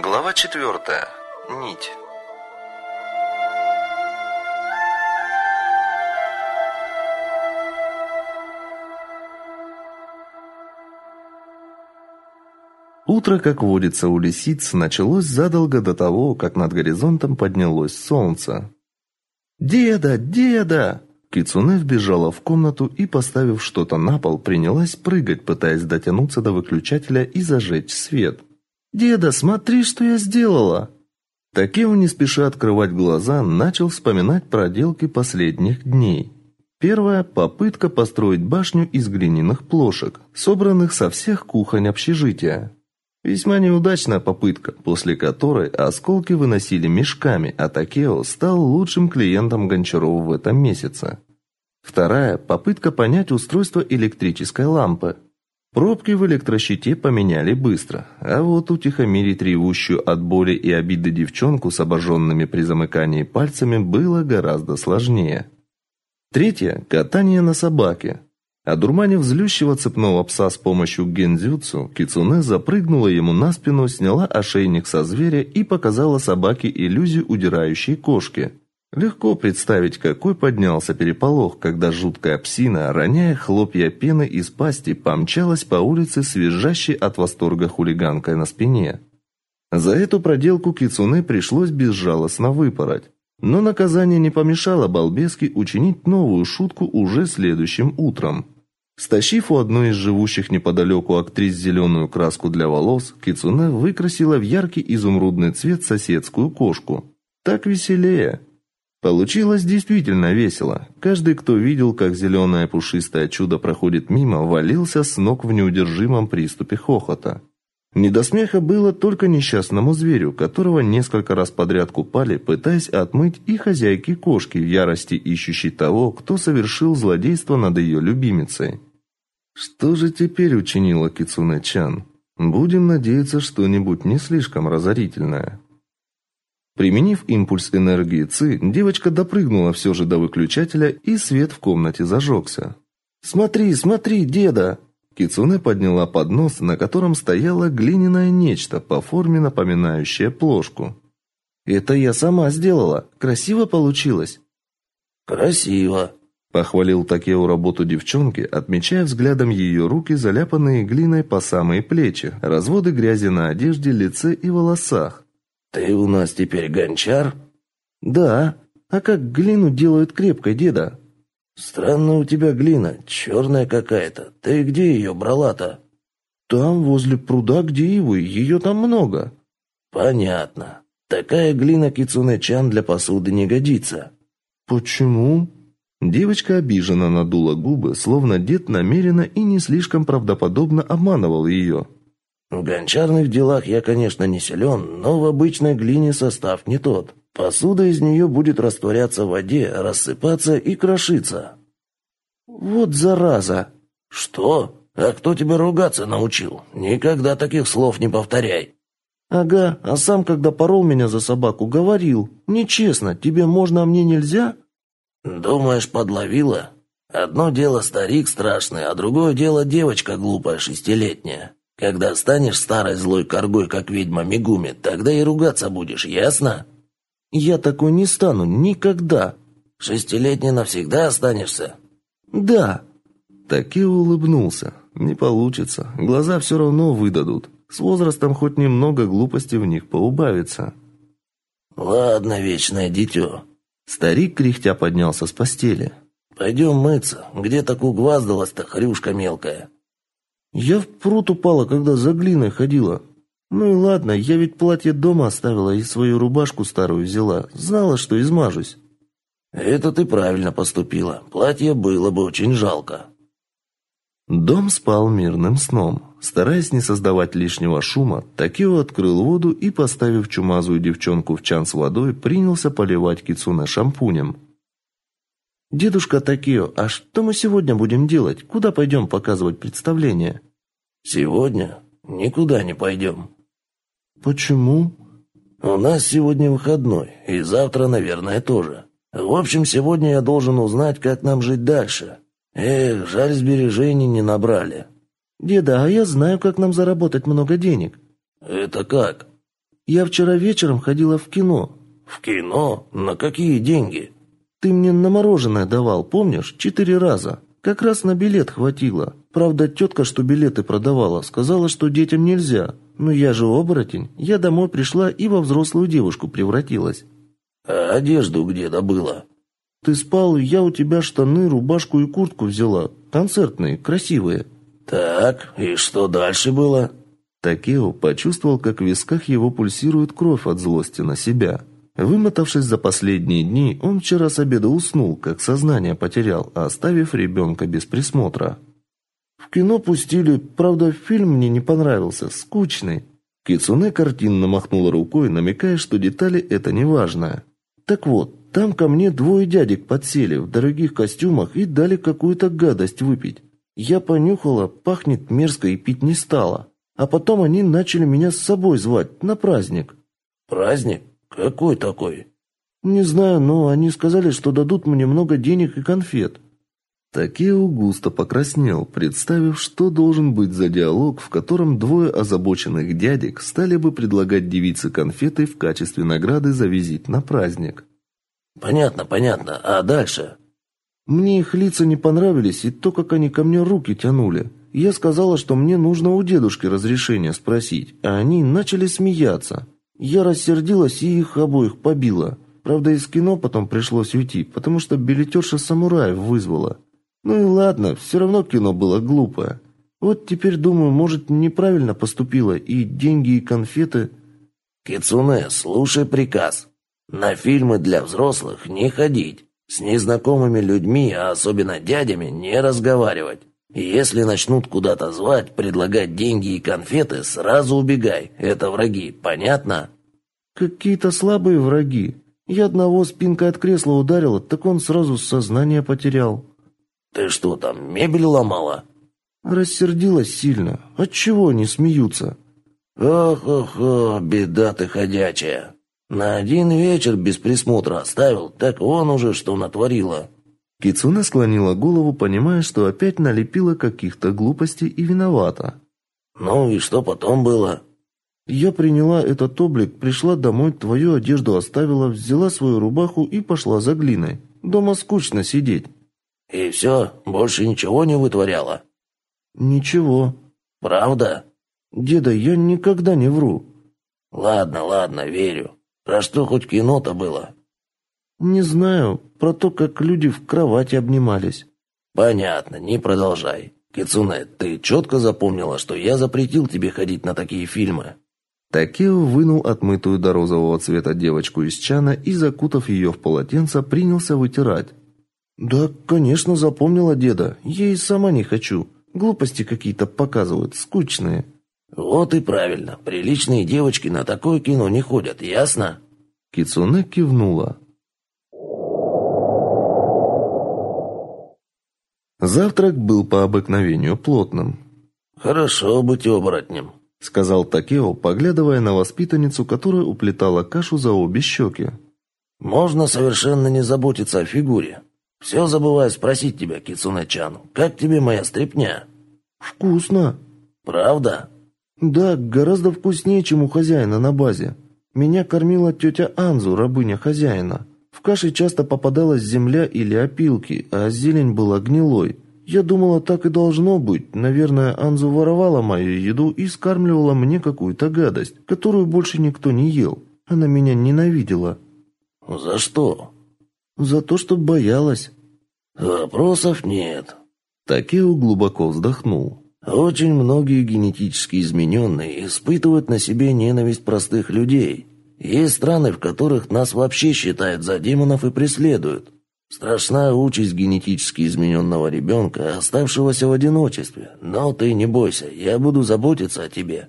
Глава четвертая. Нить. Утро, как водится у лисиц, началось задолго до того, как над горизонтом поднялось солнце. «Деда! Деда!» Кицуне вбежала в комнату и, поставив что-то на пол, принялась прыгать, пытаясь дотянуться до выключателя и зажечь свет. «Деда, смотри, что я сделала!» Такео, не спеша открывать глаза, начал вспоминать проделки последних дней. Первая – попытка построить башню из глиняных плошек, собранных со всех кухонь общежития. Весьма неудачная попытка, после которой осколки выносили мешками, а Такео стал лучшим клиентом Гончарова в этом месяце. Вторая – попытка понять устройство электрической лампы. Пробки в электрощите поменяли быстро, а вот утихомирить ревущую от боли и обиды девчонку с обожженными при замыкании пальцами было гораздо сложнее. Третье – катание на собаке. Одурманив злющего цепного пса с помощью гензюцу, Кицуне запрыгнула ему на спину, сняла ошейник со зверя и показала собаке иллюзию удирающей кошки. Легко представить, какой поднялся переполох, когда жуткая псина, роняя хлопья пены из пасти, помчалась по улице с визжащей от восторга хулиганкой на спине. За эту проделку Кицуне пришлось безжалостно выпороть. Но наказание не помешало балбеске учинить новую шутку уже следующим утром. Стащив у одной из живущих неподалеку актрис зеленую краску для волос, Кицуне выкрасила в яркий изумрудный цвет соседскую кошку. Так веселее. Получилось действительно весело. Каждый, кто видел, как зеленое пушистое чудо проходит мимо, валился с ног в неудержимом приступе хохота. Не до смеха было только несчастному зверю, которого несколько раз подряд купали, пытаясь отмыть и хозяйки кошки в ярости ищущей того, кто совершил злодейство над ее любимицей. Что же теперь учинила Кицунэ-чан? Будем надеяться, что-нибудь не слишком разорительное. Применив импульс энергии Ци, девочка допрыгнула все же до выключателя, и свет в комнате зажегся. «Смотри, смотри, деда!» Кицунэ подняла поднос, на котором стояло глиняное нечто, по форме напоминающее плошку. «Это я сама сделала. Красиво получилось?» «Красиво», Похвалил Такео работу девчонки, отмечая взглядом ее руки, заляпанные глиной по самые плечи, разводы грязи на одежде, лице и волосах. «Ты у нас теперь гончар?» «Да. А как глину делают крепкой, деда?» «Странная у тебя глина, черная какая-то. Ты где ее брала-то?» «Там, возле пруда, где и вы. Ее там много». «Понятно. Такая глина кицунэ-чан для посуды не годится». «Почему?» Девочка обиженно надула губы, словно дед намеренно и не слишком правдоподобно обманывал ее. В гончарных делах я, конечно, не силен, но в обычной глине состав не тот. Посуда из нее будет растворяться в воде, рассыпаться и крошиться. Вот зараза. Что? А кто тебя ругаться научил? Никогда таких слов не повторяй. Ага, а сам, когда порол меня за собаку, говорил: "Нечестно, тебе можно, а мне нельзя?" «Думаешь, подловила? Одно дело старик страшный, а другое дело девочка глупая шестилетняя. Когда станешь старой злой коргой, как ведьма Мигуми, тогда и ругаться будешь, ясно?» «Я такой не стану никогда». «Шестилетний навсегда останешься?» «Да». Таки улыбнулся. «Не получится. Глаза все равно выдадут. С возрастом хоть немного глупости в них поубавится». «Ладно, вечное дитё. Старик кряхтя поднялся с постели. «Пойдем мыться. Где так угваздалась-то хрюшка мелкая?» «Я в пруд упала, когда за глиной ходила. Ну и ладно, я ведь платье дома оставила и свою рубашку старую взяла. Знала, что измажусь». «Это ты правильно поступила. Платье было бы очень жалко». Дом спал мирным сном. Стараясь не создавать лишнего шума, Такио открыл воду и, поставив чумазую девчонку в чан с водой, принялся поливать кицуне шампунем. «Дедушка Такио, а что мы сегодня будем делать? Куда пойдем показывать представление?» «Сегодня? Никуда не пойдем». «Почему?» «У нас сегодня выходной, и завтра, наверное, тоже. В общем, сегодня я должен узнать, как нам жить дальше. Эх, жаль, сбережений не набрали». «Деда, а я знаю, как нам заработать много денег». «Это как?» Я вчера вечером ходила в кино. В кино? На какие деньги? Ты мне на мороженое давал, помнишь? Четыре раза. Как раз на билет хватило. Правда, тетка, что билеты продавала, сказала, что детям нельзя. Но я же оборотень. Я домой пришла и во взрослую девушку превратилась. А одежду где добыла? Ты спал, я у тебя штаны, рубашку и куртку взяла. Концертные, красивые. Так, и что дальше было? Такео почувствовал, как в висках его пульсирует кровь от злости на себя. Вымотавшись за последние дни, он вчера с обеда уснул, как сознание потерял, оставив ребенка без присмотра. В кино пустили, правда, фильм мне не понравился, скучный. Кицуне картинно махнула рукой, намекая, что детали это не важно. Так вот, там ко мне двое дядек подсели в дорогих костюмах и дали какую-то гадость выпить. Я понюхала, пахнет мерзко и пить не стала. А потом они начали меня с собой звать на праздник. Праздник? Какой такой? Не знаю, но они сказали, что дадут мне много денег и конфет. Такео густо покраснел, представив, что должен быть за диалог, в котором двое озабоченных дядек стали бы предлагать девице конфеты в качестве награды за визит на праздник. Понятно, понятно. А дальше? Мне их лица не понравились, и то, как они ко мне руки тянули. Я сказала, что мне нужно у дедушки разрешение спросить, а они начали смеяться. Я рассердилась и их обоих побила. Правда, из кино потом пришлось уйти, потому что билетерша самураев вызвала. Ну и ладно, все равно кино было глупое. Вот теперь думаю, может, неправильно поступила, и деньги, и конфеты... Кицуне, слушай приказ. На фильмы для взрослых не ходить. С незнакомыми людьми, а особенно дядями, не разговаривать. Если начнут куда-то звать, предлагать деньги и конфеты, сразу убегай. Это враги, понятно? Какие-то слабые враги. Я одного спинкой от кресла ударила, так он сразу сознание потерял. Ты что там, мебель ломала? Рассердилась сильно. Отчего они смеются? Ох-ох-ох, беда ты ходячая. На один вечер без присмотра оставил, так он уже что натворила. Кицуна склонила голову, понимая, что опять налепила каких-то глупостей и виновата. «Ну и что потом было?» «Я приняла этот облик, пришла домой, твою одежду оставила, взяла свою рубаху и пошла за глиной. Дома скучно сидеть». «И все? Больше ничего не вытворяла?» «Ничего». «Правда?» «Деда, я никогда не вру». «Ладно, ладно, верю. Про что хоть кино-то было?» Не знаю, про то, как люди в кровати обнимались. Понятно, не продолжай. Кицуне, ты четко запомнила, что я запретил тебе ходить на такие фильмы. Такео вынул отмытую до розового цвета девочку из чана и, закутав ее в полотенце, принялся вытирать. Да, конечно, запомнила деда. Я и сама не хочу. Глупости какие-то показывают, скучные. Вот и правильно. Приличные девочки на такое кино не ходят, ясно? Кицуне кивнула. Завтрак был по обыкновению плотным. «Хорошо быть оборотнем», — сказал Такео, поглядывая на воспитанницу, которая уплетала кашу за обе щеки. «Можно совершенно не заботиться о фигуре. Все забываю спросить тебя, Кицуне-чан, как тебе моя стряпня?» «Вкусно». «Правда?» «Да, гораздо вкуснее, чем у хозяина на базе. Меня кормила тетя Анзу, рабыня хозяина. В каше часто попадалась земля или опилки, а зелень была гнилой. Я думала, так и должно быть. Наверное, Анзу воровала мою еду и скармливала мне какую-то гадость, которую больше никто не ел. Она меня ненавидела. За что? За то, что боялась. Вопросов нет. Такео глубоко вздохнул. Очень многие генетически измененные испытывают на себе ненависть простых людей. Есть страны, в которых нас вообще считают за демонов и преследуют. Страшная участь генетически измененного ребенка, оставшегося в одиночестве. Но ты не бойся, я буду заботиться о тебе.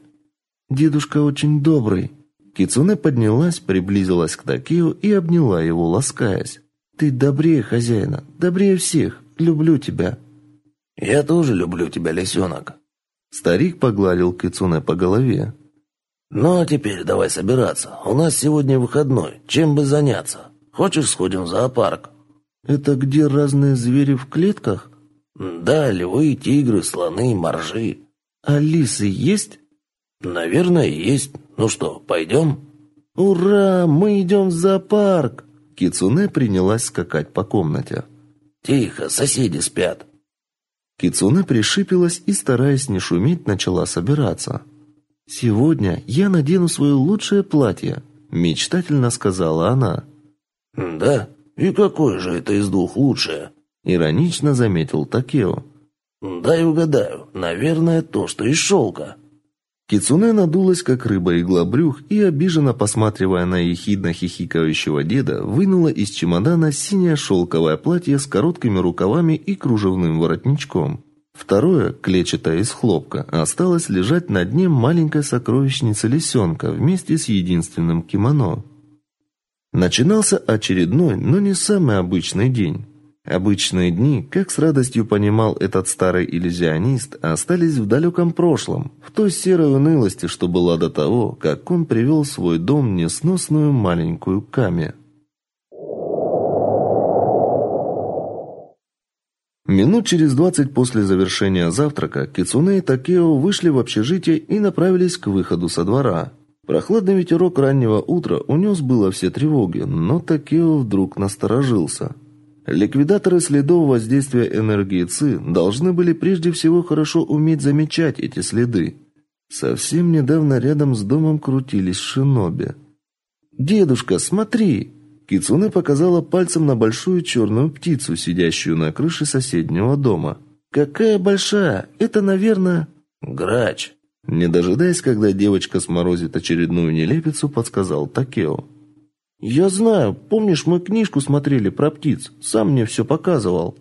Дедушка очень добрый. Кицуне поднялась, приблизилась к Такио и обняла его, ласкаясь. Ты добрее хозяина, добрее всех. Люблю тебя. Я тоже люблю тебя, лисенок. Старик погладил Кицуне по голове. Ну а теперь давай собираться. У нас сегодня выходной. Чем бы заняться? Хочешь, сходим в зоопарк? Это где разные звери в клетках? Да, львы, тигры, слоны, моржи. А лисы есть? Наверное, есть. Ну что, пойдем? «Ура! Мы идем в зоопарк!» Кицуне принялась скакать по комнате. «Тихо, соседи спят!» Кицуне пришипелась и, стараясь не шуметь, начала собираться. «Сегодня я надену свое лучшее платье», – мечтательно сказала она. «Да? И какое же это из двух лучшее?» – иронично заметил Такео. «Дай угадаю. Наверное, то, что из шелка». Кицуне надулась, как рыба-иглобрюх, и, обиженно посматривая на ехидно хихикающего деда, вынула из чемодана синее шелковое платье с короткими рукавами и кружевным воротничком. Второе, клетчатое из хлопка, осталось лежать на дне маленькой сокровищницы лисенка вместе с единственным кимоно. Начинался очередной, но не самый обычный день. Обычные дни, как с радостью понимал этот старый иллюзионист, остались в далеком прошлом, в той серой унылости, что была до того, как он привел свой дом несносную маленькую Ками. Минут через двадцать после завершения завтрака Кицуне и Такео вышли в общежитие и направились к выходу со двора. Прохладный ветерок раннего утра унес было все тревоги, но Такео вдруг насторожился – Ликвидаторы следов воздействия энергии ЦИ должны были прежде всего хорошо уметь замечать эти следы. Совсем недавно рядом с домом крутились шиноби. «Дедушка, смотри!» Кицуне показала пальцем на большую черную птицу, сидящую на крыше соседнего дома. «Какая большая! Это, наверное...» «Грач!» Не дожидаясь, когда девочка сморозит очередную нелепицу, подсказал Такео. «Я знаю. Помнишь, мы книжку смотрели про птиц? Сам мне все показывал».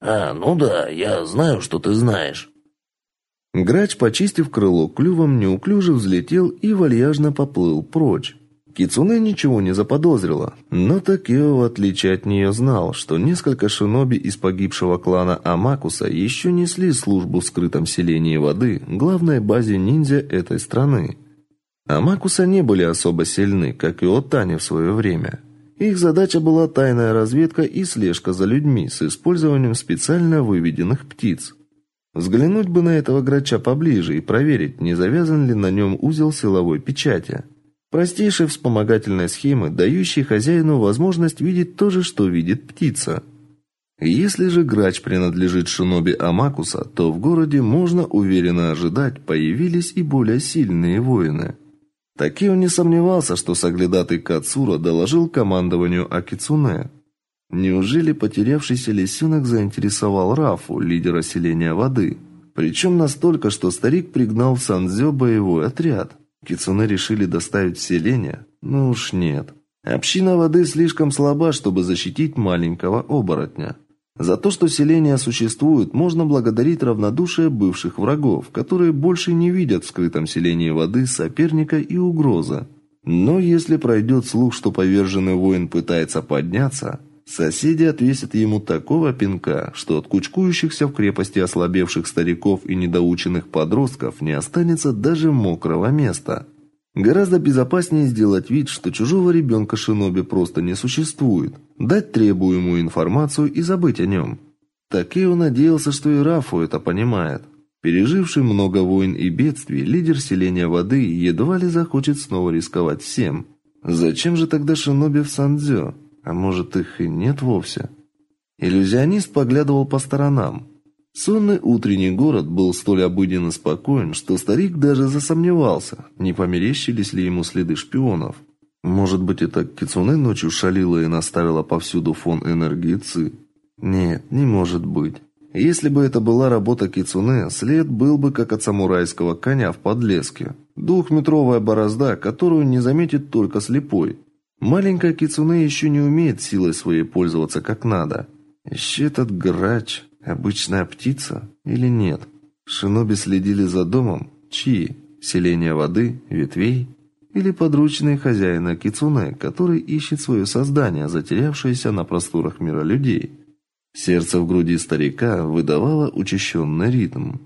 «А, ну да, я знаю, что ты знаешь». Грач, почистив крыло клювом, неуклюже взлетел и вальяжно поплыл прочь. Кицуне ничего не заподозрила, но Такео, в отличие от нее, знал, что несколько шиноби из погибшего клана Амакуса еще несли службу в скрытом селении воды, главной базе ниндзя этой страны. А Макуса не были особо сильны, как и Отани в свое время. Их задача была тайная разведка и слежка за людьми с использованием специально выведенных птиц. Взглянуть бы на этого грача поближе и проверить, не завязан ли на нем узел силовой печати. Простейшей вспомогательной схемы, дающей хозяину возможность видеть то же, что видит птица. Если же грач принадлежит шиноби Амакуса, то в городе можно уверенно ожидать, появились и более сильные воины. Такио не сомневался, что соглядатый Кацура доложил командованию Акицуне. Неужели потерявшийся лисенок заинтересовал Рафу, лидера селения воды? Причем настолько, что старик пригнал в Сандзё боевой отряд. Кицуне решили доставить в селение? Ну уж нет. Община воды слишком слаба, чтобы защитить маленького оборотня. За то, что селение существует, можно благодарить равнодушие бывших врагов, которые больше не видят в скрытом селении воды соперника и угрозы. Но если пройдет слух, что поверженный воин пытается подняться, соседи отвесят ему такого пинка, что от кучкующихся в крепости ослабевших стариков и недоученных подростков не останется даже мокрого места. Гораздо безопаснее сделать вид, что чужого ребенка шиноби просто не существует, дать требуемую информацию и забыть о нем. Такео надеялся, что и Рафу это понимает. Переживший много войн и бедствий, лидер селения воды едва ли захочет снова рисковать всем. Зачем же тогда шиноби в Сандзё? А может, их и нет вовсе? Иллюзионист поглядывал по сторонам. Сонный утренний город был столь обыденно спокоен, что старик даже засомневался, не померещились ли ему следы шпионов. Может быть, это Кицуне ночью шалила и наставила повсюду фон энергии Ци? Нет, не может быть. Если бы это была работа Кицуне, след был бы как от самурайского коня в подлеске. Двухметровая борозда, которую не заметит только слепой. Маленькая Кицуне еще не умеет силой своей пользоваться как надо. Еще этот грач... Обычная птица или нет? Шиноби следили за домом, чьи? Селение воды, ветвей или подручные хозяина кицунэ, который ищет свое создание, затерявшееся на просторах мира людей. Сердце в груди старика выдавало учащенный ритм.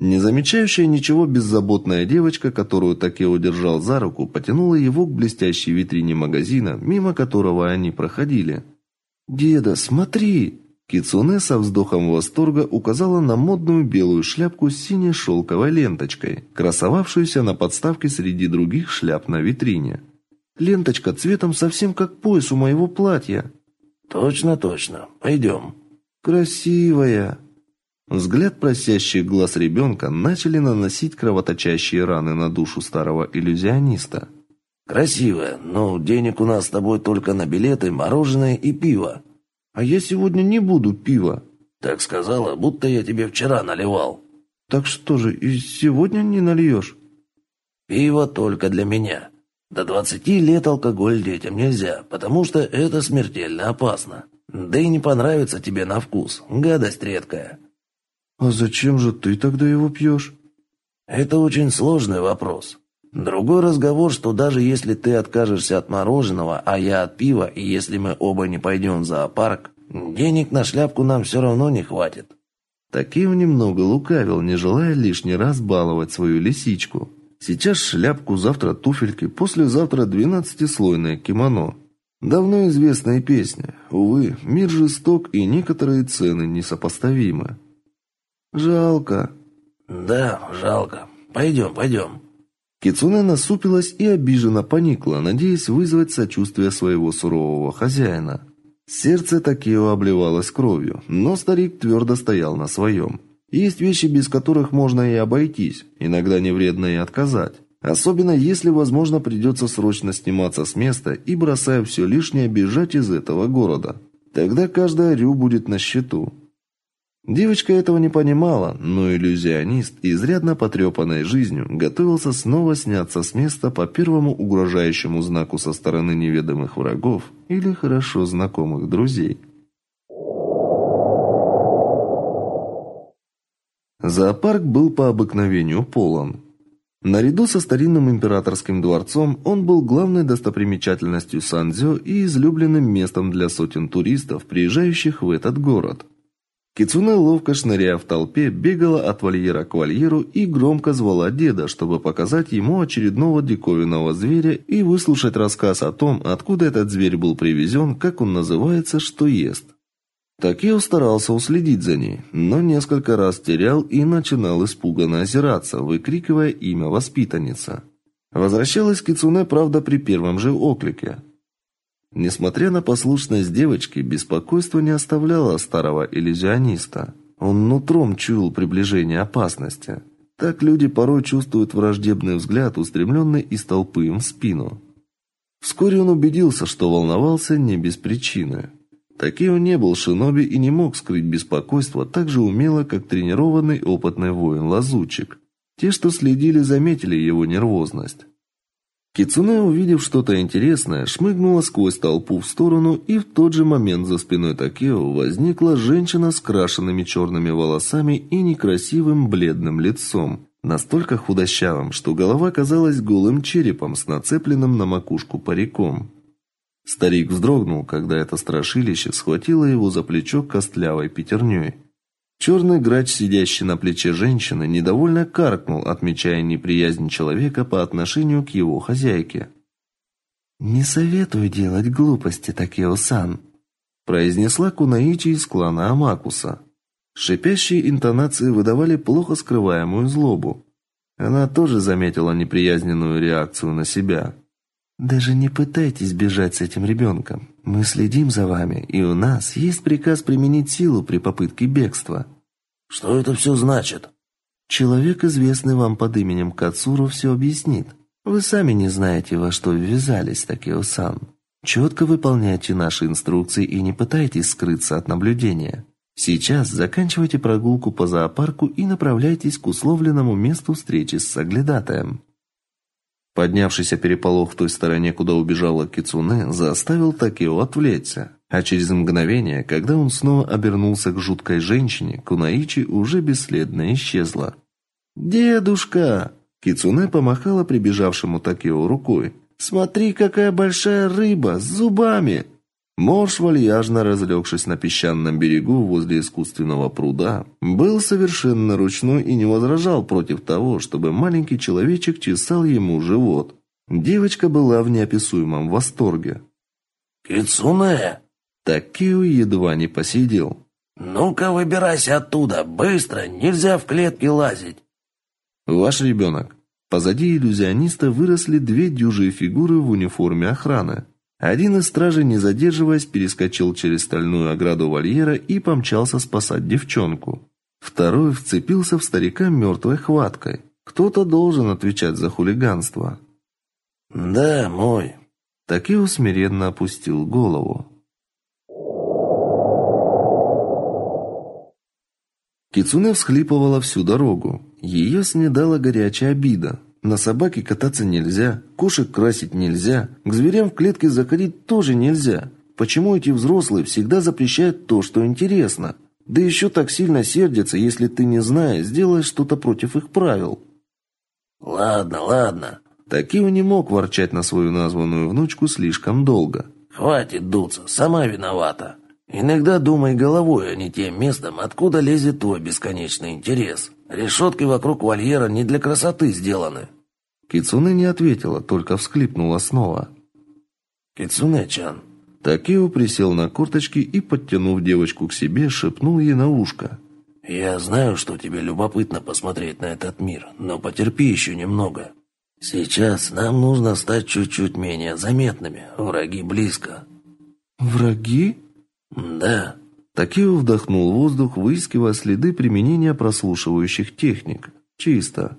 Не замечающая ничего беззаботная девочка, которую так и удержал за руку, потянула его к блестящей витрине магазина, мимо которого они проходили. «Деда, смотри!» Кицуне со вздохом восторга указала на модную белую шляпку с синей шелковой ленточкой, красовавшуюся на подставке среди других шляп на витрине. Ленточка цветом совсем как пояс у моего платья». «Точно, точно. Пойдем». «Красивая». Взгляд просящих глаз ребенка начали наносить кровоточащие раны на душу старого иллюзиониста. «Красивая, но денег у нас с тобой только на билеты, мороженое и пиво». «А я сегодня не буду пива». «Так сказала, будто я тебе вчера наливал». «Так что же, и сегодня не нальешь?» «Пиво только для меня. До двадцати лет алкоголь детям нельзя, потому что это смертельно опасно. Да и не понравится тебе на вкус, гадость редкая». «А зачем же ты тогда его пьешь?» «Это очень сложный вопрос. Другой разговор, что даже если ты откажешься от мороженого, а я от пива, и если мы оба не пойдем в зоопарк, денег на шляпку нам все равно не хватит». Таким немного лукавил, не желая лишний раз баловать свою лисичку. Сейчас шляпку, завтра туфельки, послезавтра двенадцатислойное кимоно. Давно известная песня. Увы, мир жесток и некоторые цены несопоставимы. Жалко. Да, жалко. Пойдем, пойдем. Кицуне насупилась и обиженно поникла, надеясь вызвать сочувствие своего сурового хозяина. Сердце Такио обливалось кровью, но старик твердо стоял на своем. Есть вещи, без которых можно и обойтись, иногда не вредно и отказать. Особенно если, возможно, придется срочно сниматься с места и, бросая все лишнее, бежать из этого города. Тогда каждая рю будет на счету. Девочка этого не понимала, но иллюзионист, изрядно потрепанной жизнью, готовился снова сняться с места по первому угрожающему знаку со стороны неведомых врагов или хорошо знакомых друзей. Зоопарк был по обыкновению полон. Наряду со старинным императорским дворцом он был главной достопримечательностью Санзё и излюбленным местом для сотен туристов, приезжающих в этот город – Кицуне, ловко шныряя в толпе, бегала от вольера к вольеру и громко звала деда, чтобы показать ему очередного диковинного зверя и выслушать рассказ о том, откуда этот зверь был привезен, как он называется, что ест. Такио старался уследить за ней, но несколько раз терял и начинал испуганно озираться, выкрикивая имя воспитанницы. Возвращалась Кицуне, правда, при первом же оклике. Несмотря на послушность девочки, беспокойство не оставляло старого иллюзиониста. Он нутром чуял приближение опасности. Так люди порой чувствуют враждебный взгляд, устремленный из толпы им в спину. Вскоре он убедился, что волновался не без причины. Такио не был шиноби и не мог скрыть беспокойство так же умело, как тренированный опытный воин-лазутчик. Те, что следили, заметили его нервозность. Кицуне, увидев что-то интересное, шмыгнула сквозь толпу в сторону, и в тот же момент за спиной Такео возникла женщина с крашенными черными волосами и некрасивым бледным лицом, настолько худощавым, что голова казалась голым черепом с нацепленным на макушку париком. Старик вздрогнул, когда это страшилище схватило его за плечо костлявой пятерней. Черный грач, сидящий на плече женщины, недовольно каркнул, отмечая неприязнь человека по отношению к его хозяйке. «Не советую делать глупости, Такео-сан», произнесла Кунаичи из клана Амакуса. Шипящие интонации выдавали плохо скрываемую злобу. Она тоже заметила неприязненную реакцию на себя. Даже не пытайтесь бежать с этим ребенком. Мы следим за вами, и у нас есть приказ применить силу при попытке бегства. Что это все значит? Человек, известный вам под именем Кацуру, все объяснит. Вы сами не знаете, во что ввязались, Такео-сан. Четко выполняйте наши инструкции и не пытайтесь скрыться от наблюдения. Сейчас заканчивайте прогулку по зоопарку и направляйтесь к условленному месту встречи с соглядатаем. Поднявшийся переполох в той стороне, куда убежала Кицуне, заставил Такео отвлечься. А через мгновение, когда он снова обернулся к жуткой женщине, Кунаичи уже бесследно исчезла. «Дедушка!» Кицуне помахала прибежавшему Такео рукой. «Смотри, какая большая рыба! С зубами!» Морж, вальяжно разлегшись на песчаном берегу возле искусственного пруда, был совершенно ручной и не возражал против того, чтобы маленький человечек чесал ему живот. Девочка была в неописуемом восторге. «Кицуне!» Такио едва не посидел. «Ну-ка, выбирайся оттуда, быстро, нельзя в клетке лазить!» «Ваш ребенок». Позади иллюзиониста выросли две дюжие фигуры в униформе охраны. Один из стражей, не задерживаясь, перескочил через стальную ограду вольера и помчался спасать девчонку. Второй вцепился в старика мертвой хваткой. Кто-то должен отвечать за хулиганство. «Да, мой». Такио смиренно опустил голову. Кицуне всхлипывала всю дорогу. Ее снедала горячая обида. На собаке кататься нельзя, кошек красить нельзя, к зверям в клетке заходить тоже нельзя. Почему эти взрослые всегда запрещают то, что интересно? Да еще так сильно сердятся, если ты не знаешь, сделаешь что-то против их правил. Ладно, ладно. Такио не мог ворчать на свою названную внучку слишком долго. Хватит дуться, сама виновата. Иногда думай головой, а не тем местом, откуда лезет твой бесконечный интерес. Решетки вокруг вольера не для красоты сделаны. Кицуне не ответила, только всхлипнула снова. Кицуне-чан. Такео присел на корточки и, подтянув девочку к себе, шепнул ей на ушко. «Я знаю, что тебе любопытно посмотреть на этот мир, но потерпи еще немного. Сейчас нам нужно стать чуть-чуть менее заметными. Враги близко». «Враги?» «Да». Такио вдохнул воздух, выискивая следы применения прослушивающих техник. Чисто.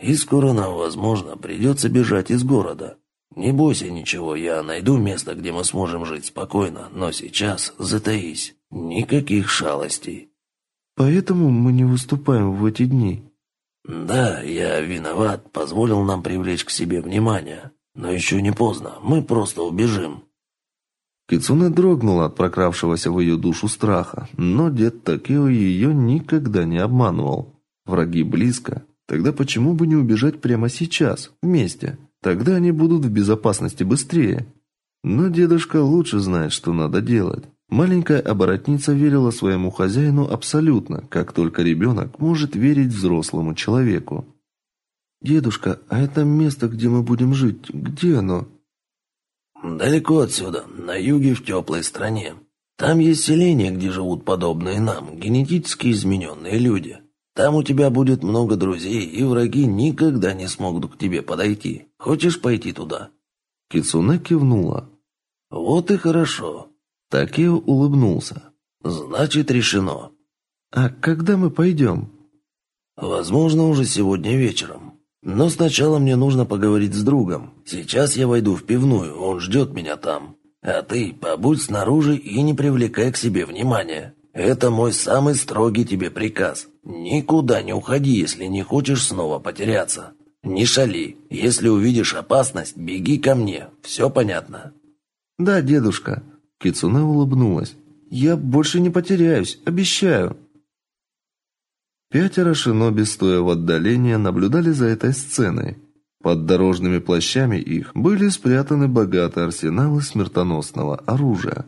«И скоро нам, возможно, придется бежать из города. Не бойся ничего, я найду место, где мы сможем жить спокойно, но сейчас затаись. Никаких шалостей». «Поэтому мы не выступаем в эти дни?» «Да, я виноват, позволил нам привлечь к себе внимание. Но еще не поздно, мы просто убежим». Кицуне дрогнула от прокравшегося в ее душу страха, но дед Такео ее никогда не обманывал. Враги близко. Тогда почему бы не убежать прямо сейчас, вместе? Тогда они будут в безопасности быстрее. Но дедушка лучше знает, что надо делать. Маленькая оборотница верила своему хозяину абсолютно, как только ребенок может верить взрослому человеку. «Дедушка, а это место, где мы будем жить, где оно?» Далеко отсюда, на юге в теплой стране. Там есть селения, где живут подобные нам, генетически измененные люди. Там у тебя будет много друзей, и враги никогда не смогут к тебе подойти. Хочешь пойти туда?» Кицуне кивнула. «Вот и хорошо». Такео улыбнулся. «Значит, решено». «А когда мы пойдем?» «Возможно, уже сегодня вечером. Но сначала мне нужно поговорить с другом. Сейчас я войду в пивную, он ждет меня там. А ты побудь снаружи и не привлекай к себе внимания. Это мой самый строгий тебе приказ. Никуда не уходи, если не хочешь снова потеряться. Не шали. Если увидишь опасность, беги ко мне. Все понятно? Да, дедушка. Кицуне улыбнулась. Я больше не потеряюсь, обещаю. Пятеро шиноби, стоя в отдалении, наблюдали за этой сценой. Под дорожными плащами их были спрятаны богатые арсеналы смертоносного оружия.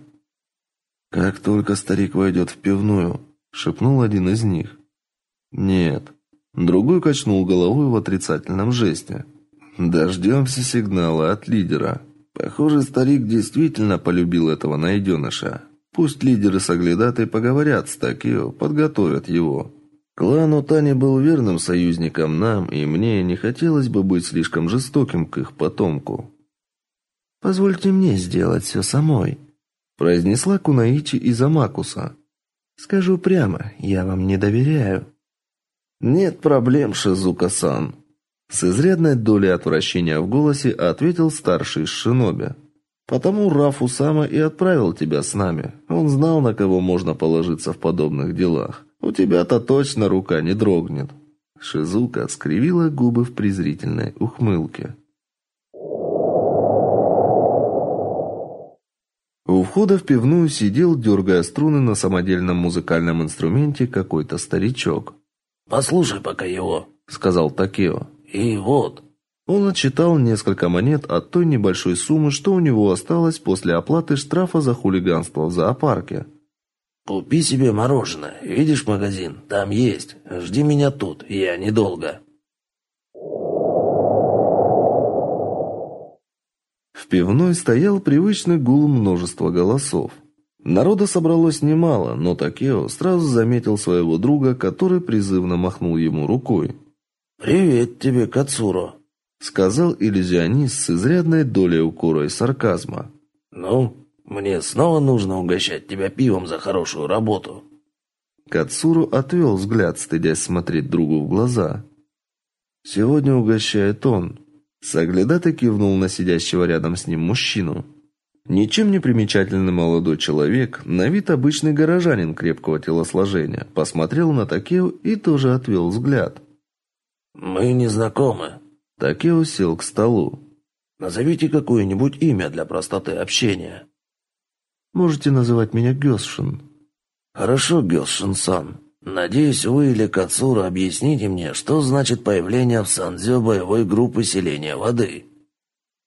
«Как только старик войдет в пивную», — шепнул один из них. «Нет». Другой качнул головой в отрицательном жесте. «Дождемся сигнала от лидера. Похоже, старик действительно полюбил этого найденыша. Пусть лидеры соглядаты поговорят с Такио, подготовят его». Клан Утани был верным союзником нам, и мне не хотелось бы быть слишком жестоким к их потомку. «Позвольте мне сделать все самой», – произнесла Кунаичи из Амакуса. «Скажу прямо, я вам не доверяю». «Нет проблем, Шизука-сан», – с изрядной долей отвращения в голосе ответил старший шиноби. «Потому Рафу Сама и отправил тебя с нами. Он знал, на кого можно положиться в подобных делах. У тебя-то точно рука не дрогнет. Шизука скривила губы в презрительной ухмылке. У входа в пивную сидел, дергая струны на самодельном музыкальном инструменте, какой-то старичок. «Послушай пока его», — сказал Такео. «И вот». Он отчитал несколько монет от той небольшой суммы, что у него осталось после оплаты штрафа за хулиганство в зоопарке. Купи себе мороженое. Видишь магазин? Там есть. Жди меня тут. Я недолго. В пивной стоял привычный гул множества голосов. Народа собралось немало, но Такео сразу заметил своего друга, который призывно махнул ему рукой. «Привет тебе, Кацуро», — сказал иллюзионист с изрядной долей укора и сарказма. «Ну, мне снова нужно угощать тебя пивом за хорошую работу». Кацуру отвел взгляд, стыдясь смотреть другу в глаза. «Сегодня угощает он». Саглядатый кивнул на сидящего рядом с ним мужчину. Ничем не примечательный молодой человек, на вид обычный горожанин крепкого телосложения, посмотрел на Такео и тоже отвел взгляд. «Мы не знакомы». Такео сел к столу. «Назовите какое-нибудь имя для простоты общения». «Можете называть меня Гёсшин». «Хорошо, Гёсшин-сан. Надеюсь, вы или Кацура объясните мне, что значит появление в Сандзё боевой группы селения воды».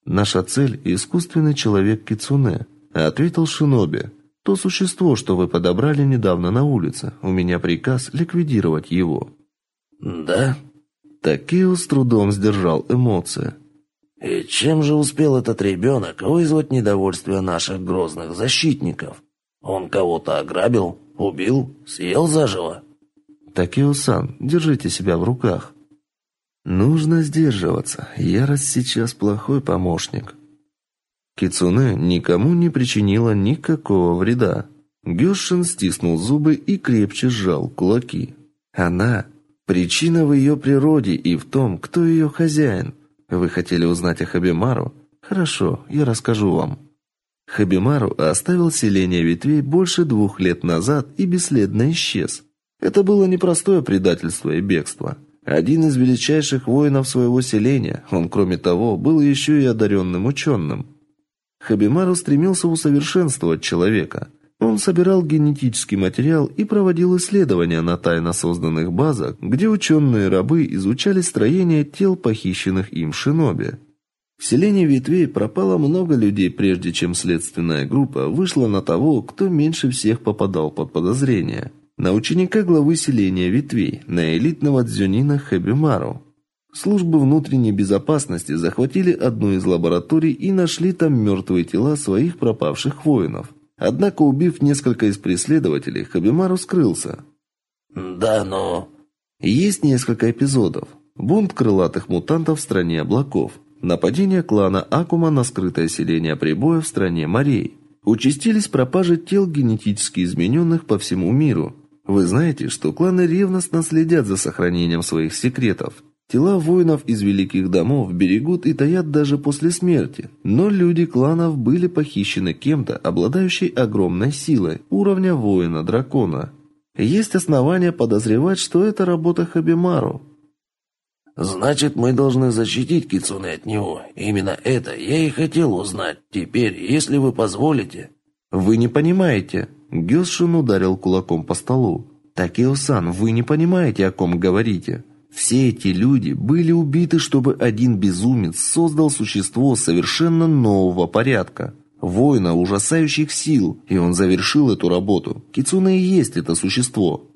Наша цель искусственный человек Кицуне, ответил Шиноби. То существо, что вы подобрали недавно на улице. У меня приказ ликвидировать его. Да? Такио с трудом сдержал эмоции. И чем же успел этот ребенок вызвать недовольствие наших грозных защитников? Он кого-то ограбил, убил, съел заживо? Такио-сан, держите себя в руках. Нужно сдерживаться. Ярость сейчас плохой помощник. Кицуне никому не причинила никакого вреда. Гёшин стиснул зубы и крепче сжал кулаки. Она причина в ее природе и в том, кто ее хозяин. Вы хотели узнать о Хабимару? Хорошо, я расскажу вам. Хабимару оставил селение ветвей больше двух лет назад и бесследно исчез. Это было непростое предательство и бегство. Один из величайших воинов своего селения, он, кроме того, был еще и одаренным ученым. Хабимару стремился усовершенствовать человека. Он собирал генетический материал и проводил исследования на тайно созданных базах, где ученые-рабы изучали строение тел похищенных им шиноби. В селении ветвей пропало много людей, прежде чем следственная группа вышла на того, кто меньше всех попадал под подозрение – на ученика главы селения Ветвей, на элитного дзюнина Хэбимару. Службы внутренней безопасности захватили одну из лабораторий и нашли там мертвые тела своих пропавших воинов. Однако, убив несколько из преследователей, Хабимару скрылся. «Да, но...» Есть несколько эпизодов. Бунт крылатых мутантов в стране облаков. Нападение клана Акума на скрытое селение прибоя в стране морей. Участились пропажи тел генетически измененных по всему миру. Вы знаете, что кланы ревностно следят за сохранением своих секретов. Тела воинов из великих домов берегут и таят даже после смерти. Но люди кланов были похищены кем-то, обладающий огромной силой, уровня воина-дракона. Есть основания подозревать, что это работа Хабимару. Значит, мы должны защитить Кицуне от него. Именно это я и хотел узнать. Теперь, если вы позволите, вы не понимаете. Гёсшин ударил кулаком по столу. «Такео-сан, вы не понимаете, о ком говорите. Все эти люди были убиты, чтобы один безумец создал существо совершенно нового порядка. Воина ужасающих сил, и он завершил эту работу. Кицуне и есть это существо».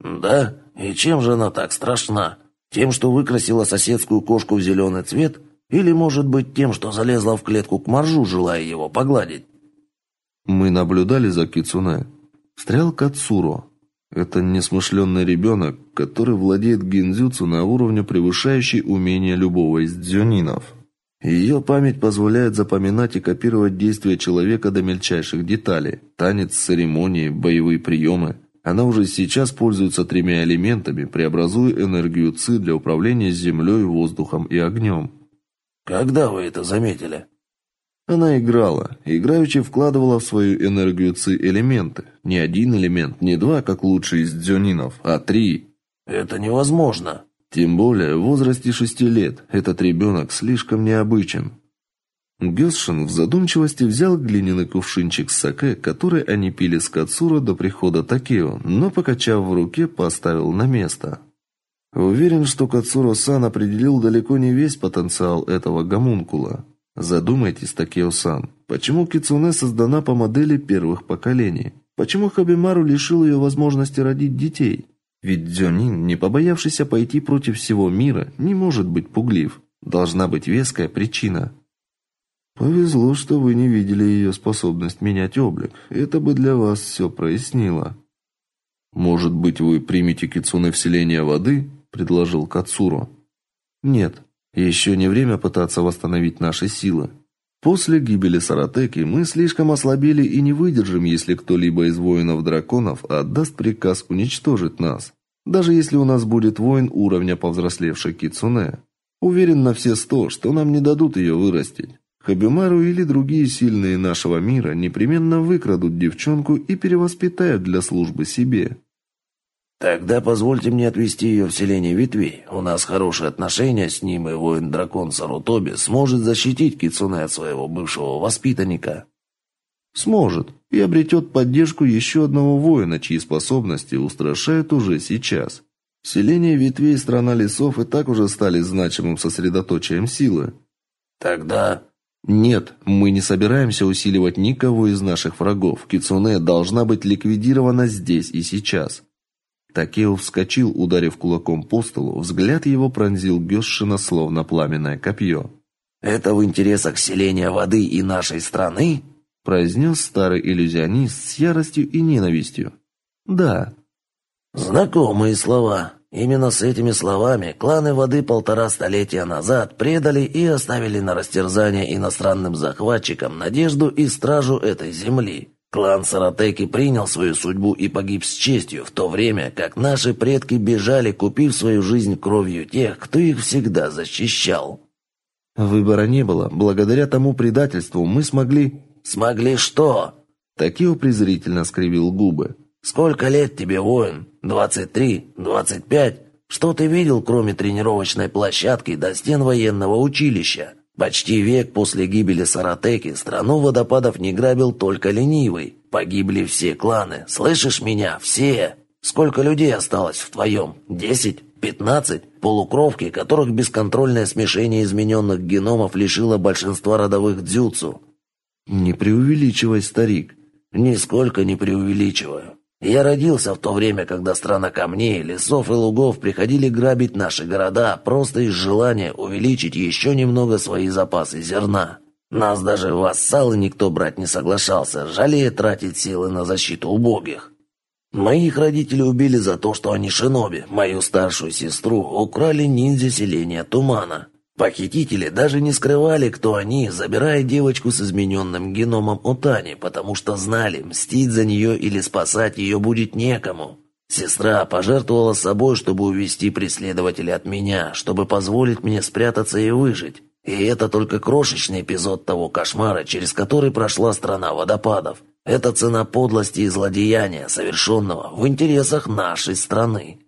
«Да? И чем же она так страшна? Тем, что выкрасила соседскую кошку в зеленый цвет? Или, может быть, тем, что залезла в клетку к моржу, желая его погладить?» Мы наблюдали за Кицуне. Встрял Кацуро. Это несмышленный ребенок, который владеет гинзюцу на уровне, превышающий умения любого из дзюнинов. Ее память позволяет запоминать и копировать действия человека до мельчайших деталей. Танец, церемонии, боевые приемы. Она уже сейчас пользуется тремя элементами, преобразуя энергию ци для управления землей, воздухом и огнем. «Когда вы это заметили?» Она играла, играючи вкладывала в свою энергию ци элементы. Не один элемент, не два, как лучшие из дзюнинов, а три. Это невозможно. Тем более в возрасте шести лет этот ребенок слишком необычен. Гёсшин в задумчивости взял глиняный кувшинчик саке, который они пили с Кацура до прихода Такео, но, покачав в руке, поставил на место. Уверен, что Кацуро-сан определил далеко не весь потенциал этого гомункула. Задумайтесь, Такео-сан, почему Кицуне создана по модели первых поколений? Почему Хабимару лишил ее возможности родить детей? Ведь Дзюнин, не побоявшийся пойти против всего мира, не может быть пуглив. Должна быть веская причина. Повезло, что вы не видели ее способность менять облик. Это бы для вас все прояснило. Может быть, вы примете Кицуне вселение воды, предложил Кацуро. Нет, еще не время пытаться восстановить наши силы. После гибели Саратеки мы слишком ослабели и не выдержим, если кто-либо из воинов-драконов отдаст приказ уничтожить нас. Даже если у нас будет воин уровня повзрослевшей кицунэ. Уверен на все сто, что нам не дадут ее вырастить. Хабимару или другие сильные нашего мира непременно выкрадут девчонку и перевоспитают для службы себе. Тогда позвольте мне отвезти ее в селение Ветвей. У нас хорошие отношения с ним, и воин-дракон Сарутоби сможет защитить Кицуне от своего бывшего воспитанника. Сможет. И обретет поддержку еще одного воина, чьи способности устрашают уже сейчас. Селение ветвей страна лесов и так уже стали значимым сосредоточием силы. Тогда нет, мы не собираемся усиливать никого из наших врагов. Кицуне должна быть ликвидирована здесь и сейчас. Такео вскочил, ударив кулаком по столу, взгляд его пронзил Гёшшина словно пламенное копье. «Это в интересах селения воды и нашей страны?» произнес старый иллюзионист с яростью и ненавистью. «Да». «Знакомые слова. Именно с этими словами кланы воды полтора столетия назад предали и оставили на растерзание иностранным захватчикам надежду и стражу этой земли. Клан Саратеки принял свою судьбу и погиб с честью, в то время как наши предки бежали, купив свою жизнь кровью тех, кто их всегда защищал. Выбора не было. Благодаря тому предательству мы смогли... Смогли что? Такио презрительно скривил губы. Сколько лет тебе, воин? Двадцать три? Двадцать пять? Что ты видел, кроме тренировочной площадки до стен военного училища? Почти век после гибели Саратеки страну водопадов не грабил только ленивый. Погибли все кланы. Слышишь меня? Все. Сколько людей осталось в твоем? Десять? Пятнадцать? Полукровки, которых бесконтрольное смешение измененных геномов лишило большинства родовых дзюцу. Не преувеличивай, старик. Нисколько не преувеличиваю. Я родился в то время, когда страна камней, лесов и лугов приходили грабить наши города просто из желания увеличить еще немного свои запасы зерна. Нас даже вассалы никто брать не соглашался, жалея тратить силы на защиту убогих. Моих родителей убили за то, что они шиноби. Мою старшую сестру украли ниндзя селения Тумана. Похитители даже не скрывали, кто они, забирая девочку с измененным геномом Утани, потому что знали, мстить за нее или спасать ее будет некому. Сестра пожертвовала собой, чтобы увести преследователя от меня, чтобы позволить мне спрятаться и выжить. И это только крошечный эпизод того кошмара, через который прошла страна водопадов. Это цена подлости и злодеяния, совершенного в интересах нашей страны.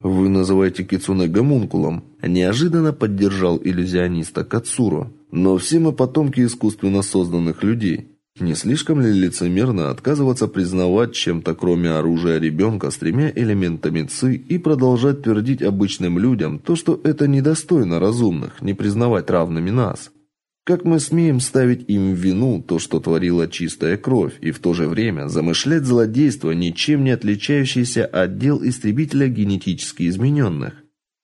Вы называете Кицуне гомункулом, неожиданно поддержал иллюзиониста Кацуро. Но все мы потомки искусственно созданных людей. Не слишком ли лицемерно отказываться признавать чем-то кроме оружия ребенка с тремя элементами ци и продолжать твердить обычным людям то, что это недостойно разумных, не признавать равными нас? Как мы смеем ставить им в вину то, что творила чистая кровь, и в то же время замышлять злодейство, ничем не отличающееся от дел истребителя генетически измененных?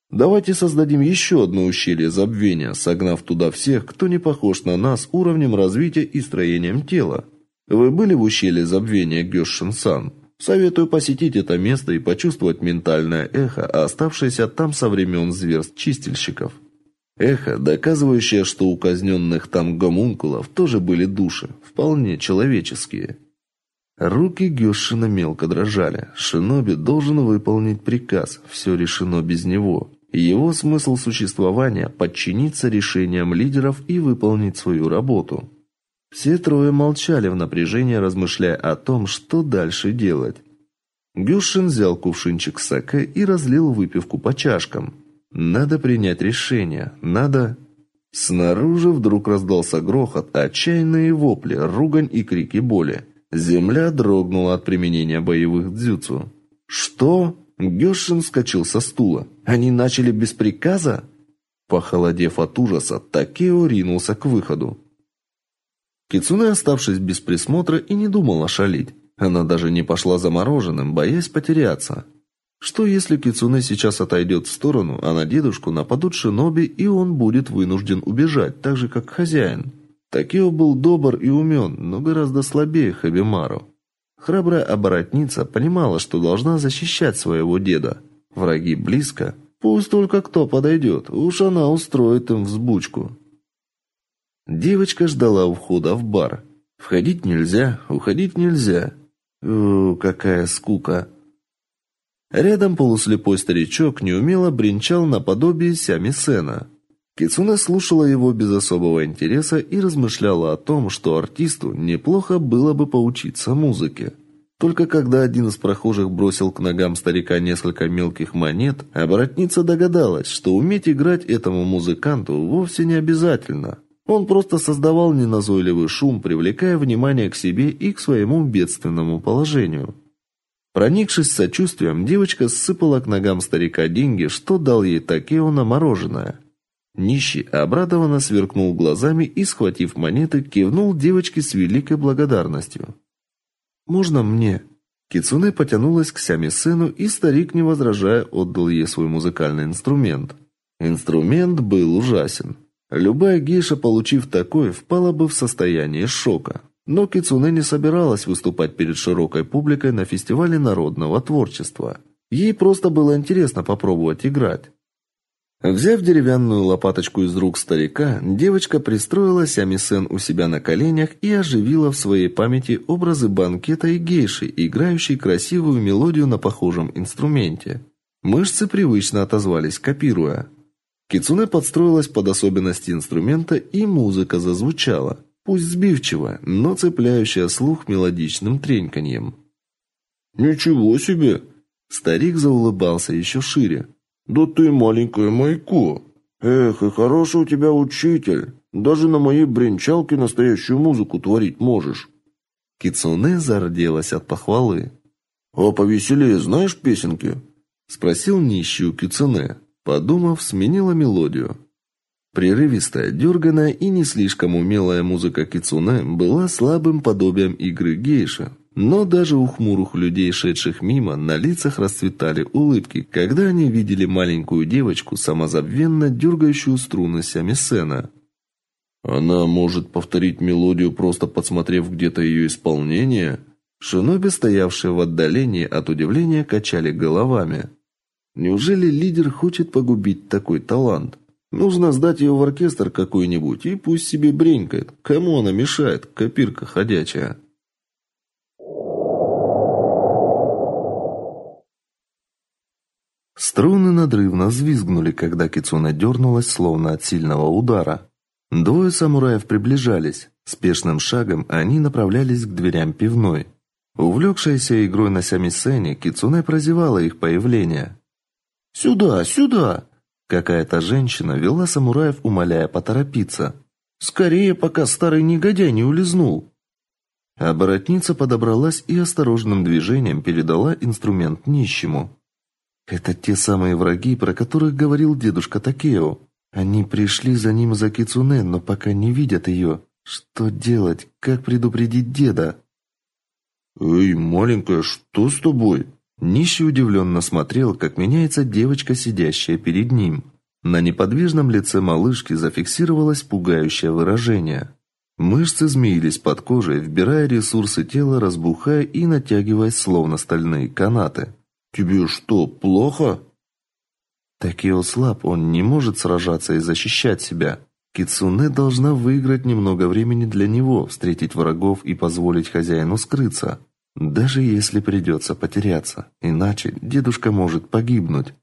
Давайте создадим еще одно ущелье забвения, согнав туда всех, кто не похож на нас уровнем развития и строением тела. Вы были в ущелье забвения Гёшшин-сан? Советую посетить это место и почувствовать ментальное эхо, оставшееся там со времен зверств чистильщиков. Эхо, доказывающее, что у казненных там гомункулов тоже были души, вполне человеческие. Руки Гёшина мелко дрожали. Шиноби должен выполнить приказ, все решено без него. Его смысл существования – подчиниться решениям лидеров и выполнить свою работу. Все трое молчали в напряжении, размышляя о том, что дальше делать. Гюшин взял кувшинчик саке и разлил выпивку по чашкам. Надо принять решение. Надо Снаружи вдруг раздался грохот, отчаянные вопли, ругань и крики боли. Земля дрогнула от применения боевых дзюцу. Что? Гёшин вскочил со стула. Они начали без приказа? Похолодев от ужаса, Такео ринулся к выходу. Кицуне, оставшись без присмотра, и не думала шалить. Она даже не пошла за мороженым, боясь потеряться. Что если Кицуне сейчас отойдет в сторону, а на дедушку нападут шиноби, и он будет вынужден убежать, так же как хозяин? Такио был добр и умен, но гораздо слабее Хабимару. Храбрая оборотница понимала, что должна защищать своего деда. Враги близко, Пусть только кто подойдет, уж она устроит им взбучку. Девочка ждала у входа в бар. Входить нельзя, уходить нельзя. О, какая скука. Рядом полуслепой старичок неумело бренчал наподобие сямисена. Кицуне слушала его без особого интереса и размышляла о том, что артисту неплохо было бы поучиться музыке. Только когда один из прохожих бросил к ногам старика несколько мелких монет, оборотница догадалась, что уметь играть этому музыканту вовсе не обязательно. Он просто создавал неназойливый шум, привлекая внимание к себе и к своему бедственному положению. Проникшись сочувствием, девочка сыпала к ногам старика деньги, что дал ей Такео на мороженое. Нищий обрадованно сверкнул глазами и, схватив монеты, кивнул девочке с великой благодарностью. «Можно мне?» Кицуне потянулась к Сями-сену, и старик, не возражая, отдал ей свой музыкальный инструмент. Инструмент был ужасен. Любая гейша, получив такой, впала бы в состояние шока. Но Кицуне не собиралась выступать перед широкой публикой на фестивале народного творчества. Ей просто было интересно попробовать играть. Взяв деревянную лопаточку из рук старика, девочка пристроила Сямисен у себя на коленях и оживила в своей памяти образы банкета и гейши, играющей красивую мелодию на похожем инструменте. Мышцы привычно отозвались, копируя. Кицуне подстроилась под особенности инструмента, и музыка зазвучала, пусть сбивчиво, но цепляющая слух мелодичным треньканьем. «Ничего себе!» Старик заулыбался еще шире. Да ты маленькая Майко. Эх, и хороший у тебя учитель. Даже на моей бренчалке настоящую музыку творить можешь. Кицуне зарделась от похвалы. А повеселее знаешь песенки? спросил нищий у Кицуне. Подумав, сменила мелодию. Прерывистая, дерганая и не слишком умелая музыка Кицуне была слабым подобием игры гейши, но даже у хмурых людей, шедших мимо, на лицах расцветали улыбки, когда они видели маленькую девочку, самозабвенно дергающую струны сямисена. Она может повторить мелодию, просто подсмотрев где-то ее исполнение. Шиноби, стоявшие в отдалении от удивления, качали головами. Неужели лидер хочет погубить такой талант? Нужно сдать ее в оркестр какой-нибудь и пусть себе бренькает. Кому она мешает, копирка ходячая. Струны надрывно взвизгнули, когда Кицуна дернулась, словно от сильного удара. Двое самураев приближались. Спешным шагом они направлялись к дверям пивной. Увлекшаяся игрой на сямисене, Кицуне прозевала их появление. «Сюда, сюда!» Какая-то женщина вела самураев, умоляя поторопиться. «Скорее, пока старый негодяй не улизнул!» Оборотница подобралась и осторожным движением передала инструмент нищему. Это те самые враги, про которых говорил дедушка Такео. Они пришли за ним за Кицуне, но пока не видят ее. Что делать? Как предупредить деда? Эй, маленькая, что с тобой? Нищий удивленно смотрел, как меняется девочка, сидящая перед ним. На неподвижном лице малышки зафиксировалось пугающее выражение. Мышцы змеились под кожей, вбирая ресурсы тела, разбухая и натягиваясь, словно стальные канаты. Тебе что, плохо? Такио слаб, он не может сражаться и защищать себя. Кицуне должна выиграть немного времени для него, встретить врагов и позволить хозяину скрыться. Даже если придется потеряться, иначе дедушка может погибнуть.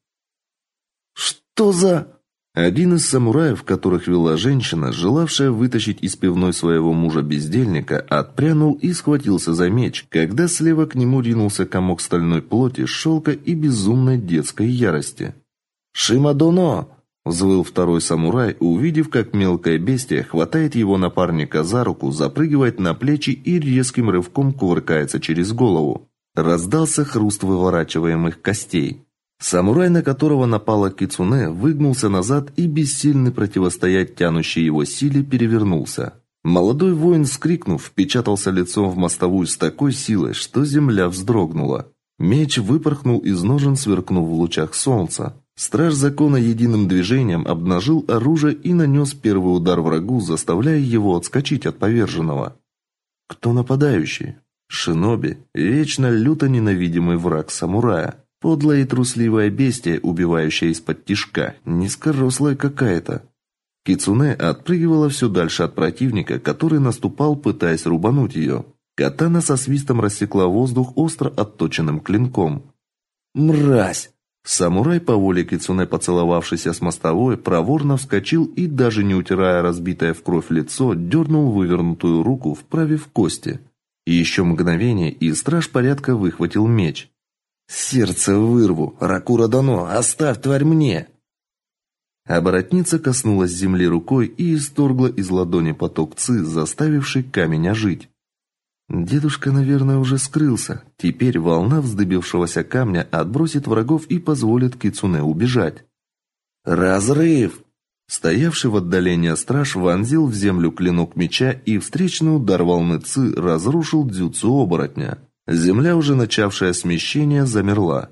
Что за один из самураев, которых вела женщина, желавшая вытащить из пивной своего мужа-бездельника, отпрянул и схватился за меч, когда слева к нему ринулся комок стальной плоти, шелка и безумной детской ярости. «Шимадоно!» – взвыл второй самурай, увидев, как мелкое бестие хватает его напарника за руку, запрыгивает на плечи и резким рывком кувыркается через голову. Раздался хруст выворачиваемых костей. Самурай, на которого напала кицунэ, выгнулся назад и бессильный противостоять тянущей его силе, перевернулся. Молодой воин, вскрикнув, впечатался лицом в мостовую с такой силой, что земля вздрогнула. Меч выпорхнул из ножен, сверкнув в лучах солнца. Страж закона единым движением обнажил оружие и нанес первый удар врагу, заставляя его отскочить от поверженного. Кто нападающий? Шиноби, вечно люто ненавидимый враг самурая. Подлая и трусливая бестия, убивающая из-под тишка, низкорослая какая-то. Кицуне отпрыгивала все дальше от противника, который наступал, пытаясь рубануть ее. Катана со свистом рассекла воздух остро отточенным клинком. «Мразь!» Самурай, по воле Кицуне поцеловавшийся с мостовой, проворно вскочил и, даже не утирая разбитое в кровь лицо, дернул вывернутую руку, вправив кости. И еще мгновение, и страж порядка выхватил меч. «Сердце вырву! Ракура дано! Оставь, тварь, мне!» Оборотница коснулась земли рукой и исторгла из ладони поток ци, заставивший камень ожить. Дедушка, наверное, уже скрылся. Теперь волна вздыбившегося камня отбросит врагов и позволит Кицуне убежать. Разрыв! Стоявший в отдалении страж вонзил в землю клинок меча, и встречный удар волны ци разрушил дзюцу оборотня. Земля, уже начавшая смещение, замерла.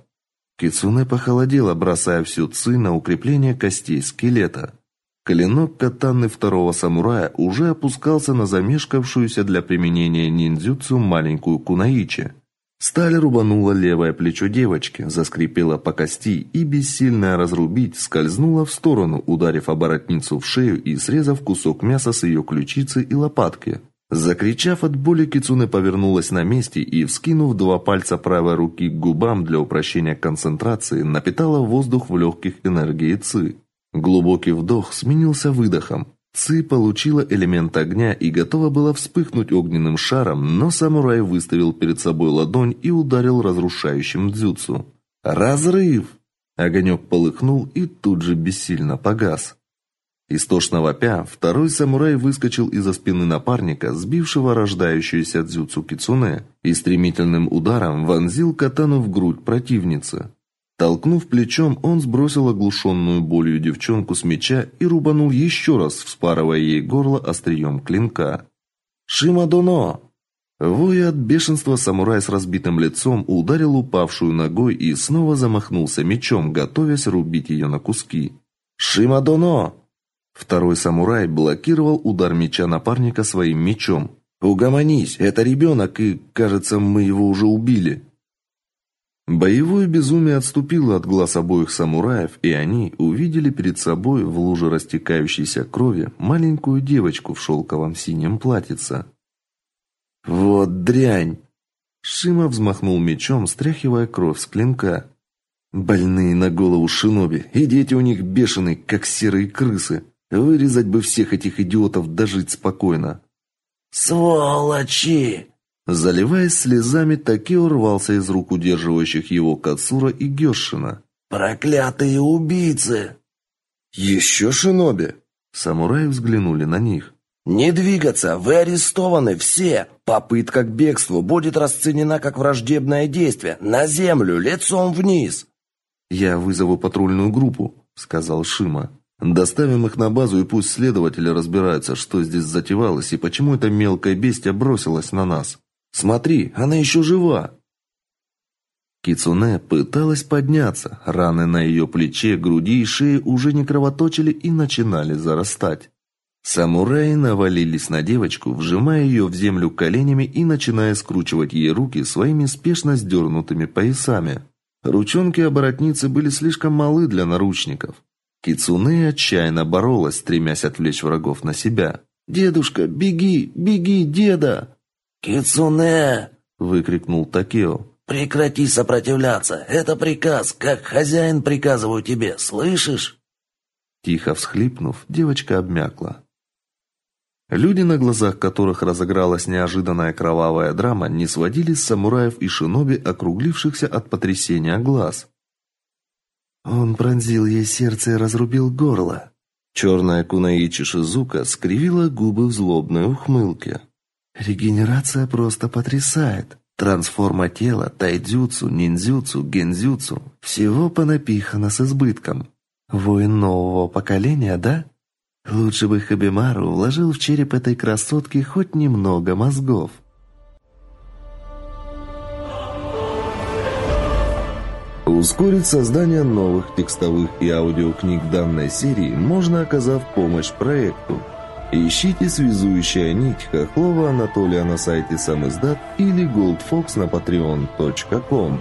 Кицуне похолодела, бросая всю ци на укрепление костей скелета. Клинок катаны второго самурая уже опускался на замешкавшуюся для применения ниндзюцу маленькую кунаичи. Сталь рубанула левое плечо девочки, заскрипела по кости и, бессильная разрубить, скользнула в сторону, ударив оборотницу в шею и срезав кусок мяса с ее ключицы и лопатки. Закричав от боли, Кицуне повернулась на месте и, вскинув два пальца правой руки к губам для упрощения концентрации, напитала воздух в легких энергией ци. Глубокий вдох сменился выдохом. Ци получила элемент огня и готова была вспыхнуть огненным шаром, но самурай выставил перед собой ладонь и ударил разрушающим дзюцу. Разрыв! Огонек полыхнул и тут же бессильно погас. Истошно вопя, второй самурай выскочил из-за спины напарника, сбившего рождающуюся дзюцу кицуне, и стремительным ударом вонзил катану в грудь противницы. Толкнув плечом, он сбросил оглушенную болью девчонку с меча и рубанул еще раз, вспарывая ей горло острием клинка. «Шимадоно!» Воя от бешенства, самурай с разбитым лицом ударил упавшую ногой и снова замахнулся мечом, готовясь рубить ее на куски. «Шимадоно!» Второй самурай блокировал удар меча напарника своим мечом. «Угомонись, это ребенок, и, кажется, мы его уже убили». Боевое безумие отступило от глаз обоих самураев, и они увидели перед собой в луже растекающейся крови маленькую девочку в шелковом синем платьице. «Вот дрянь!» Шима взмахнул мечом, стряхивая кровь с клинка. «Больные на голову шиноби, и дети у них бешеные, как серые крысы. Вырезать бы всех этих идиотов, дожить спокойно». «Сволочи!» Заливаясь слезами, Такео рвался из рук удерживающих его Кацура и Гёшина. «Проклятые убийцы!» «Еще шиноби!» Самураи взглянули на них. «Не двигаться! Вы арестованы все! Попытка к бегству будет расценена как враждебное действие! На землю, лицом вниз!» «Я вызову патрульную группу», — сказал Шима. «Доставим их на базу, и пусть следователи разбираются, что здесь затевалось и почему эта мелкая бестия бросилась на нас». Смотри, она еще жива. Кицуне пыталась подняться. Раны на ее плече, груди и шее уже не кровоточили и начинали зарастать. Самураи навалились на девочку, вжимая ее в землю коленями и начиная скручивать ей руки своими спешно сдернутыми поясами. Ручонки оборотницы были слишком малы для наручников. Кицуне отчаянно боролась, стремясь отвлечь врагов на себя. «Дедушка, беги, беги, деда!» «Кицуне!» — выкрикнул Такео. «Прекрати сопротивляться! Это приказ! Как хозяин приказываю тебе! Слышишь?» Тихо всхлипнув, девочка обмякла. Люди, на глазах которых разыгралась неожиданная кровавая драма, не сводили с самураев и шиноби, округлившихся от потрясения глаз. Он пронзил ей сердце и разрубил горло. Черная кунаичи Шизука скривила губы в злобной ухмылке. Регенерация просто потрясает. Трансформа тела, тайдзюцу, ниндзюцу, гензюцу – всего понапихано с избытком. Воин нового поколения, да? Лучше бы Хабимару вложил в череп этой красотки хоть немного мозгов. Ускорить создание новых текстовых и аудиокниг данной серии можно, оказав помощь проекту – Ищите связующая нить Хохлова Анатолия на сайте Самиздат или Goldfox на patreon.com.